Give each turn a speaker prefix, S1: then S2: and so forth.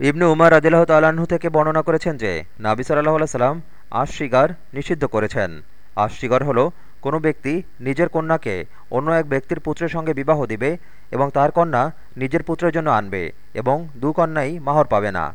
S1: ইবনু উমার আদিল্লাহ তাল্লাহ্ন থেকে বর্ণনা করেছেন যে, নাবি সাল্লাহ সাল্লাম আশ শিগার নিষিদ্ধ করেছেন। আশ শিগার হল কোনো ব্যক্তি নিজের কন্যাকে অন্য এক ব্যক্তির পুত্রের সঙ্গে বিবাহ দিবে এবং তার কন্যা নিজের পুত্রের জন্য আনবে এবং দু কন্যাই মাহর পাবে না।